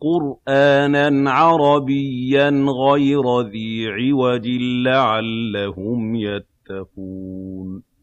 قُرْآنًا عَرَبِيًّا غَيْرَ ذِي عِوَجٍ لَّعَلَّهُمْ يَتَّقُونَ.